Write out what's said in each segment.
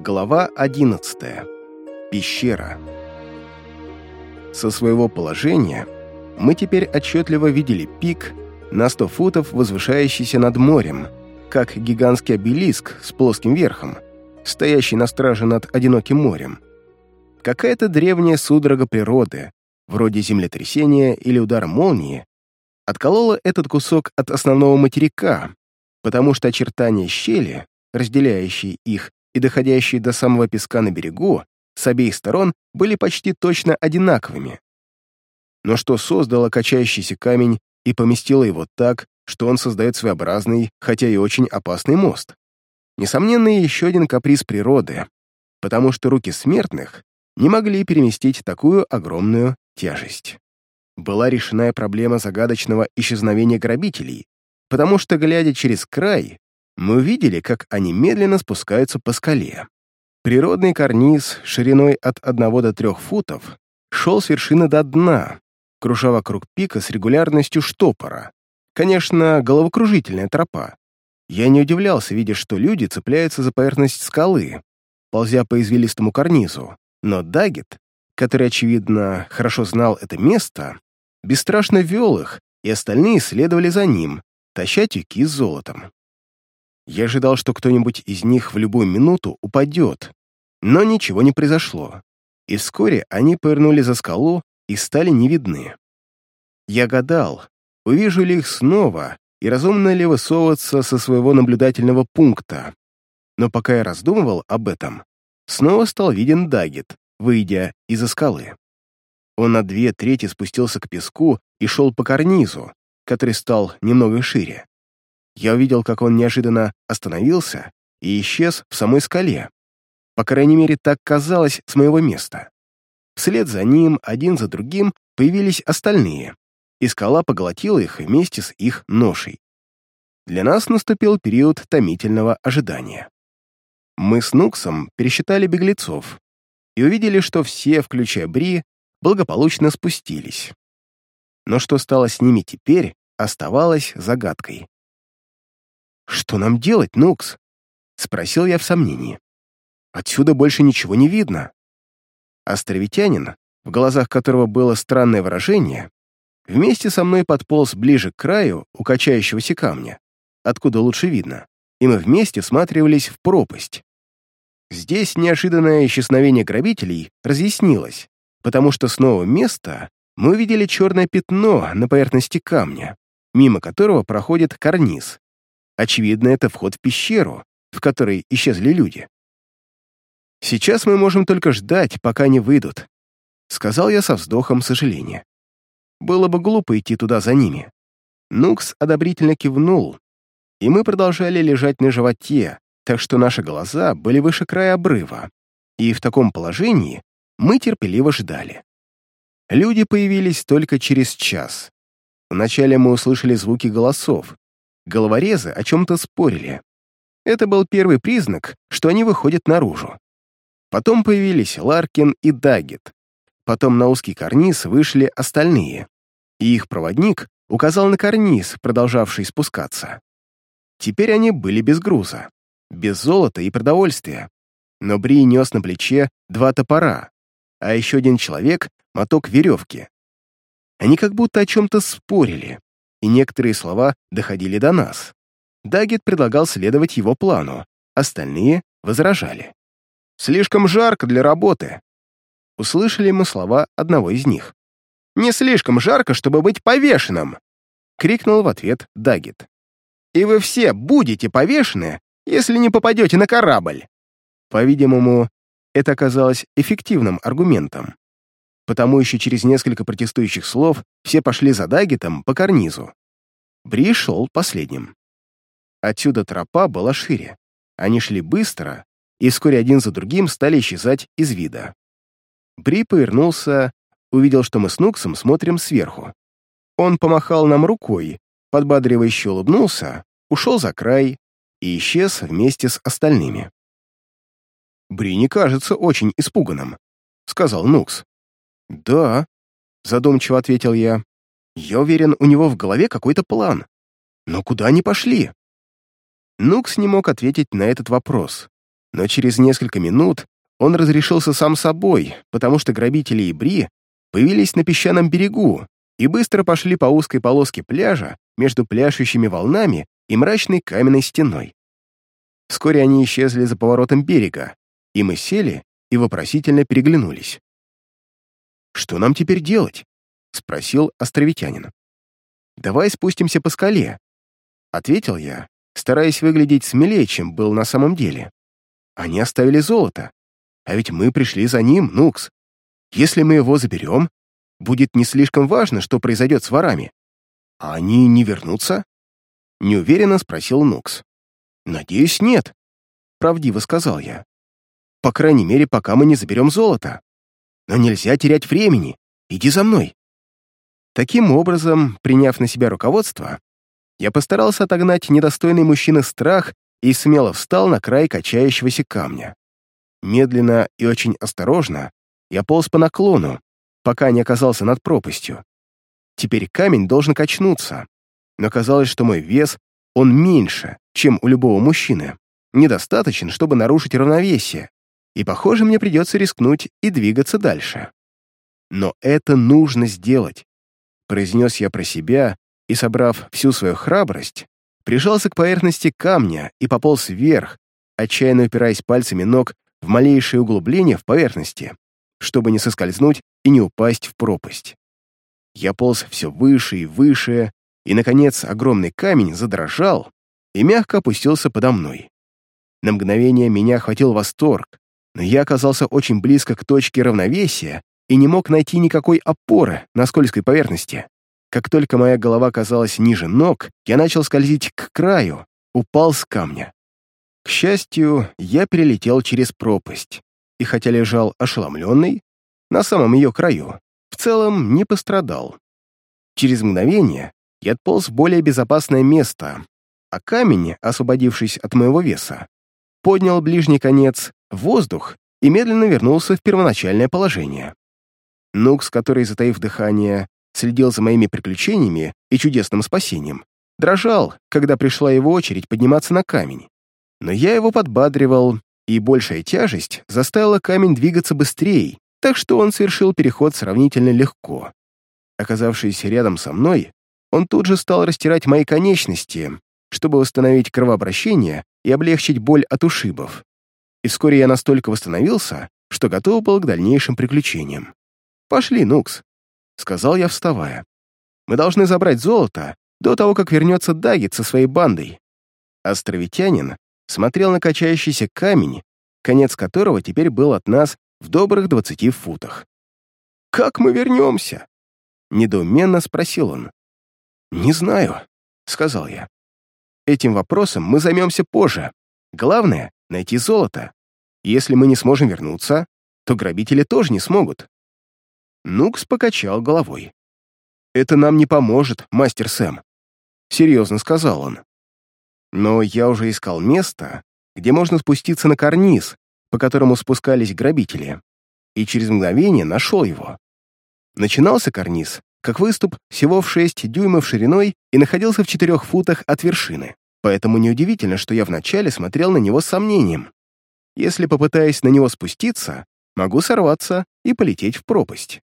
Глава 11. Пещера. Со своего положения мы теперь отчетливо видели пик на 100 футов, возвышающийся над морем, как гигантский обелиск с плоским верхом, стоящий на страже над одиноким морем. Какая-то древняя судорога природы, вроде землетрясения или удара молнии, отколола этот кусок от основного материка, потому что очертания щели, разделяющие их, и доходящие до самого песка на берегу, с обеих сторон были почти точно одинаковыми. Но что создало качающийся камень и поместило его так, что он создает своеобразный, хотя и очень опасный мост? Несомненно, еще один каприз природы, потому что руки смертных не могли переместить такую огромную тяжесть. Была решена проблема загадочного исчезновения грабителей, потому что, глядя через край, мы увидели, как они медленно спускаются по скале. Природный карниз шириной от 1 до 3 футов шел с вершины до дна, круша вокруг пика с регулярностью штопора. Конечно, головокружительная тропа. Я не удивлялся, видя, что люди цепляются за поверхность скалы, ползя по извилистому карнизу, но Дагет, который, очевидно, хорошо знал это место, бесстрашно вел их, и остальные следовали за ним, таща тюки с золотом. Я ожидал, что кто-нибудь из них в любую минуту упадет, но ничего не произошло, и вскоре они повернули за скалу и стали не видны. Я гадал, увижу ли их снова и разумно ли высовываться со своего наблюдательного пункта. Но пока я раздумывал об этом, снова стал виден Дагет, выйдя из-за скалы. Он на две трети спустился к песку и шел по карнизу, который стал немного шире я увидел, как он неожиданно остановился и исчез в самой скале. По крайней мере, так казалось с моего места. Вслед за ним, один за другим, появились остальные, и скала поглотила их вместе с их ношей. Для нас наступил период томительного ожидания. Мы с Нуксом пересчитали беглецов и увидели, что все, включая Бри, благополучно спустились. Но что стало с ними теперь, оставалось загадкой. «Что нам делать, Нукс?» — спросил я в сомнении. «Отсюда больше ничего не видно». Островитянин, в глазах которого было странное выражение, вместе со мной подполз ближе к краю у качающегося камня, откуда лучше видно, и мы вместе всматривались в пропасть. Здесь неожиданное исчезновение грабителей разъяснилось, потому что с нового места мы увидели черное пятно на поверхности камня, мимо которого проходит карниз, Очевидно, это вход в пещеру, в которой исчезли люди. «Сейчас мы можем только ждать, пока они выйдут», — сказал я со вздохом сожаления. Было бы глупо идти туда за ними. Нукс одобрительно кивнул, и мы продолжали лежать на животе, так что наши глаза были выше края обрыва, и в таком положении мы терпеливо ждали. Люди появились только через час. Вначале мы услышали звуки голосов, Головорезы о чем-то спорили. Это был первый признак, что они выходят наружу. Потом появились Ларкин и Даггет. Потом на узкий карниз вышли остальные, и их проводник указал на карниз, продолжавший спускаться. Теперь они были без груза, без золота и продовольствия, но Бри нес на плече два топора, а еще один человек — моток веревки. Они как будто о чем-то спорили, и некоторые слова доходили до нас. Дагет предлагал следовать его плану, остальные возражали. «Слишком жарко для работы!» Услышали мы слова одного из них. «Не слишком жарко, чтобы быть повешенным!» крикнул в ответ Дагет. «И вы все будете повешены, если не попадете на корабль!» По-видимому, это оказалось эффективным аргументом потому еще через несколько протестующих слов все пошли за Дагетом по карнизу. Бри шел последним. Отсюда тропа была шире. Они шли быстро, и вскоре один за другим стали исчезать из вида. Бри повернулся, увидел, что мы с Нуксом смотрим сверху. Он помахал нам рукой, подбадривающе улыбнулся, ушел за край и исчез вместе с остальными. «Бри не кажется очень испуганным», — сказал Нукс. «Да», — задумчиво ответил я. «Я уверен, у него в голове какой-то план. Но куда они пошли?» Нукс не мог ответить на этот вопрос. Но через несколько минут он разрешился сам собой, потому что грабители и Бри появились на песчаном берегу и быстро пошли по узкой полоске пляжа между пляшущими волнами и мрачной каменной стеной. Вскоре они исчезли за поворотом берега, и мы сели и вопросительно переглянулись. «Что нам теперь делать?» — спросил островитянин. «Давай спустимся по скале», — ответил я, стараясь выглядеть смелее, чем был на самом деле. «Они оставили золото, а ведь мы пришли за ним, Нукс. Если мы его заберем, будет не слишком важно, что произойдет с ворами. А они не вернутся?» Неуверенно спросил Нукс. «Надеюсь, нет», — правдиво сказал я. «По крайней мере, пока мы не заберем золото. Но нельзя терять времени. Иди за мной». Таким образом, приняв на себя руководство, я постарался отогнать недостойный мужчины страх и смело встал на край качающегося камня. Медленно и очень осторожно я полз по наклону, пока не оказался над пропастью. Теперь камень должен качнуться, но казалось, что мой вес, он меньше, чем у любого мужчины, недостаточен, чтобы нарушить равновесие, и, похоже, мне придется рискнуть и двигаться дальше. Но это нужно сделать, произнес я про себя и, собрав всю свою храбрость, прижался к поверхности камня и пополз вверх, отчаянно упираясь пальцами ног в малейшее углубление в поверхности, чтобы не соскользнуть и не упасть в пропасть. Я полз все выше и выше, и, наконец, огромный камень задрожал и мягко опустился подо мной. На мгновение меня охватил восторг, но я оказался очень близко к точке равновесия и не мог найти никакой опоры на скользкой поверхности. Как только моя голова казалась ниже ног, я начал скользить к краю, упал с камня. К счастью, я перелетел через пропасть, и хотя лежал ошеломленный, на самом ее краю, в целом не пострадал. Через мгновение я отполз в более безопасное место, а камень, освободившись от моего веса, поднял ближний конец воздух и медленно вернулся в первоначальное положение. Нукс, который, затаив дыхание, следил за моими приключениями и чудесным спасением, дрожал, когда пришла его очередь подниматься на камень. Но я его подбадривал, и большая тяжесть заставила камень двигаться быстрее, так что он совершил переход сравнительно легко. Оказавшись рядом со мной, он тут же стал растирать мои конечности, чтобы восстановить кровообращение и облегчить боль от ушибов. И вскоре я настолько восстановился, что готов был к дальнейшим приключениям. «Пошли, Нукс», — сказал я, вставая. «Мы должны забрать золото до того, как вернется Дагит со своей бандой». Островитянин смотрел на качающийся камень, конец которого теперь был от нас в добрых двадцати футах. «Как мы вернемся?» — недоуменно спросил он. «Не знаю», — сказал я. «Этим вопросом мы займемся позже. Главное — найти золото. Если мы не сможем вернуться, то грабители тоже не смогут». Нукс покачал головой. «Это нам не поможет, мастер Сэм», — серьезно сказал он. Но я уже искал место, где можно спуститься на карниз, по которому спускались грабители, и через мгновение нашел его. Начинался карниз как выступ всего в 6 дюймов шириной и находился в 4 футах от вершины. Поэтому неудивительно, что я вначале смотрел на него с сомнением. Если попытаясь на него спуститься, могу сорваться и полететь в пропасть.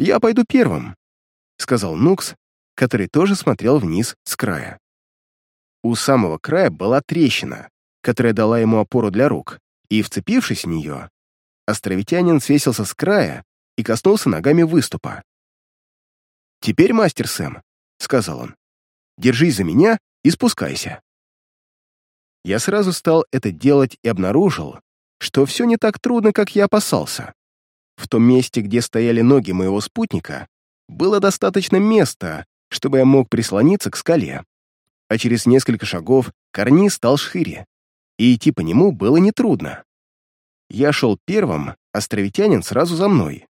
«Я пойду первым», — сказал Нукс, который тоже смотрел вниз с края. У самого края была трещина, которая дала ему опору для рук, и, вцепившись в нее, островитянин свесился с края и коснулся ногами выступа. «Теперь, мастер Сэм», — сказал он, — «держись за меня и спускайся». Я сразу стал это делать и обнаружил, что все не так трудно, как я опасался. В том месте, где стояли ноги моего спутника, было достаточно места, чтобы я мог прислониться к скале. А через несколько шагов карниз стал шире, и идти по нему было нетрудно. Я шел первым, островитянин сразу за мной.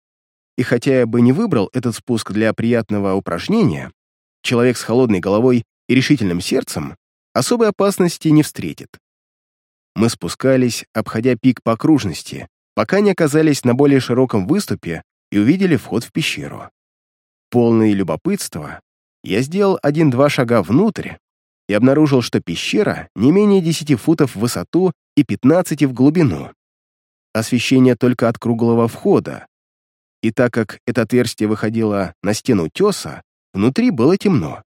И хотя я бы не выбрал этот спуск для приятного упражнения, человек с холодной головой и решительным сердцем особой опасности не встретит. Мы спускались, обходя пик по окружности, пока не оказались на более широком выступе и увидели вход в пещеру. Полное любопытство, я сделал один-два шага внутрь и обнаружил, что пещера не менее 10 футов в высоту и 15 в глубину. Освещение только от круглого входа. И так как это отверстие выходило на стену утеса, внутри было темно.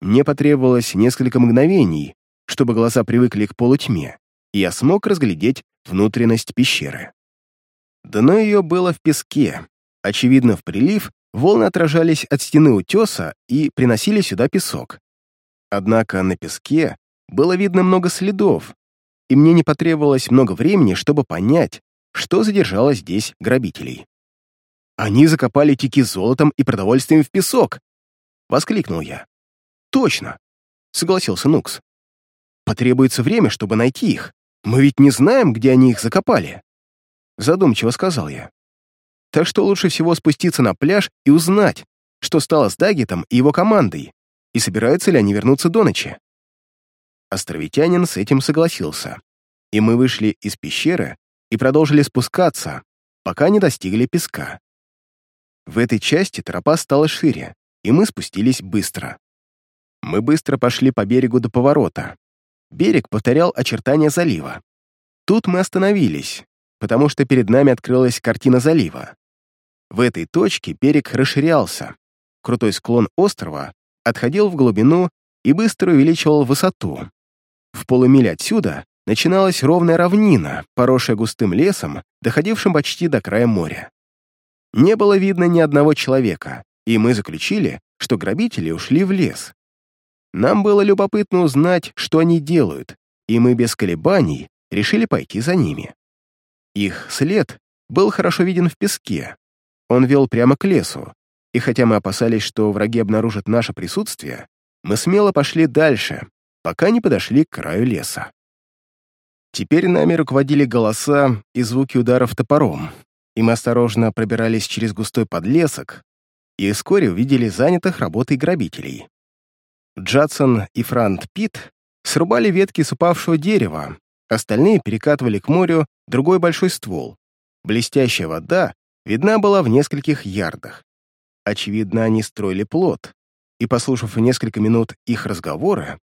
Мне потребовалось несколько мгновений, чтобы глаза привыкли к полутьме, и я смог разглядеть внутренность пещеры. Дно ее было в песке. Очевидно, в прилив волны отражались от стены утеса и приносили сюда песок. Однако на песке было видно много следов, и мне не потребовалось много времени, чтобы понять, что задержало здесь грабителей. «Они закопали тики золотом и продовольствием в песок!» — воскликнул я. «Точно!» — согласился Нукс. «Потребуется время, чтобы найти их. Мы ведь не знаем, где они их закопали!» Задумчиво сказал я. «Так что лучше всего спуститься на пляж и узнать, что стало с Даггетом и его командой, и собираются ли они вернуться до ночи. Островитянин с этим согласился, и мы вышли из пещеры и продолжили спускаться, пока не достигли песка. В этой части тропа стала шире, и мы спустились быстро. Мы быстро пошли по берегу до поворота. Берег повторял очертания залива. Тут мы остановились, потому что перед нами открылась картина залива. В этой точке берег расширялся. Крутой склон острова отходил в глубину и быстро увеличивал высоту. В полумиле отсюда начиналась ровная равнина, поросшая густым лесом, доходившим почти до края моря. Не было видно ни одного человека, и мы заключили, что грабители ушли в лес. Нам было любопытно узнать, что они делают, и мы без колебаний решили пойти за ними. Их след был хорошо виден в песке. Он вел прямо к лесу, и хотя мы опасались, что враги обнаружат наше присутствие, мы смело пошли дальше, пока не подошли к краю леса. Теперь нами руководили голоса и звуки ударов топором, и мы осторожно пробирались через густой подлесок и вскоре увидели занятых работой грабителей. Джадсон и Франт Пит срубали ветки с упавшего дерева, остальные перекатывали к морю другой большой ствол. Блестящая вода видна была в нескольких ярдах. Очевидно, они строили плот, и, послушав несколько минут их разговора,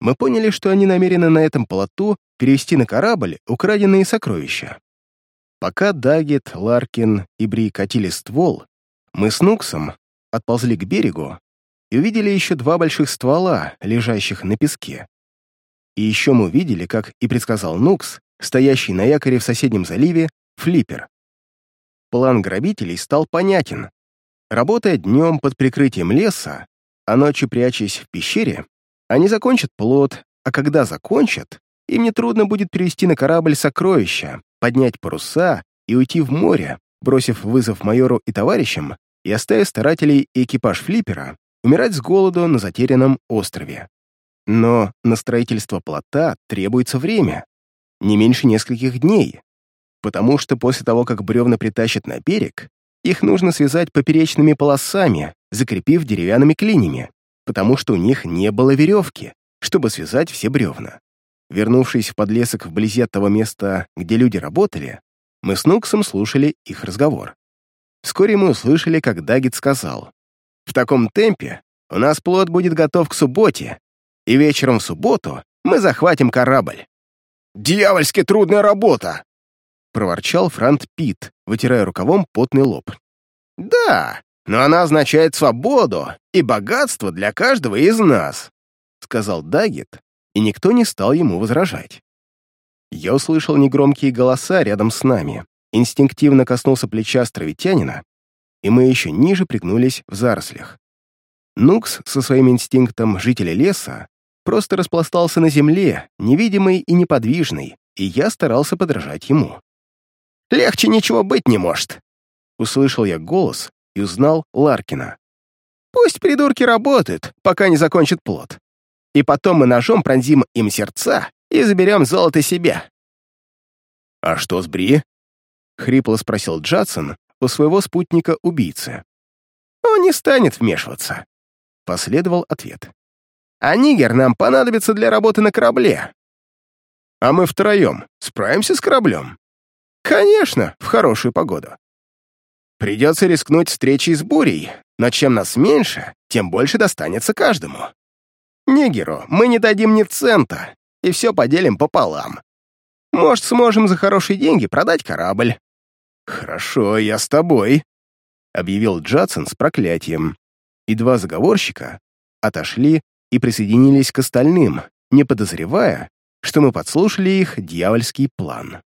мы поняли, что они намерены на этом плоту перевести на корабль украденные сокровища. Пока Дагет, Ларкин и Бри катили ствол, мы с Нуксом отползли к берегу и увидели еще два больших ствола, лежащих на песке. И еще мы увидели, как и предсказал Нукс, стоящий на якоре в соседнем заливе, флиппер. План грабителей стал понятен. Работая днем под прикрытием леса, а ночью прячась в пещере, они закончат плод, а когда закончат, им нетрудно будет перевести на корабль сокровища, поднять паруса и уйти в море, бросив вызов майору и товарищам и оставив старателей и экипаж флиппера умирать с голоду на затерянном острове. Но на строительство плота требуется время, не меньше нескольких дней, потому что после того, как бревна притащат на берег, их нужно связать поперечными полосами, закрепив деревянными клинями, потому что у них не было веревки, чтобы связать все бревна. Вернувшись в подлесок вблизи от того места, где люди работали, мы с Нуксом слушали их разговор. Вскоре мы услышали, как Дагит сказал, «В таком темпе у нас плод будет готов к субботе, и вечером в субботу мы захватим корабль». «Дьявольски трудная работа!» — проворчал Франт Пит, вытирая рукавом потный лоб. «Да, но она означает свободу и богатство для каждого из нас», — сказал Дагет, и никто не стал ему возражать. Я услышал негромкие голоса рядом с нами, инстинктивно коснулся плеча островитянина, и мы еще ниже пригнулись в зарослях. Нукс со своим инстинктом жителя леса просто распластался на земле, невидимый и неподвижный, и я старался подражать ему. «Легче ничего быть не может!» Услышал я голос и узнал Ларкина. «Пусть придурки работают, пока не закончат плод. И потом мы ножом пронзим им сердца и заберем золото себе». «А что с Бри?» — хрипло спросил Джадсон у своего спутника-убийцы. «Он не станет вмешиваться», — последовал ответ. «А нигер нам понадобится для работы на корабле». «А мы втроем справимся с кораблем?» «Конечно, в хорошую погоду. Придется рискнуть встречей с бурей, но чем нас меньше, тем больше достанется каждому. Нигеру мы не дадим ни цента, и все поделим пополам. Может, сможем за хорошие деньги продать корабль». «Хорошо, я с тобой», — объявил Джадсон с проклятием. И два заговорщика отошли и присоединились к остальным, не подозревая, что мы подслушали их дьявольский план.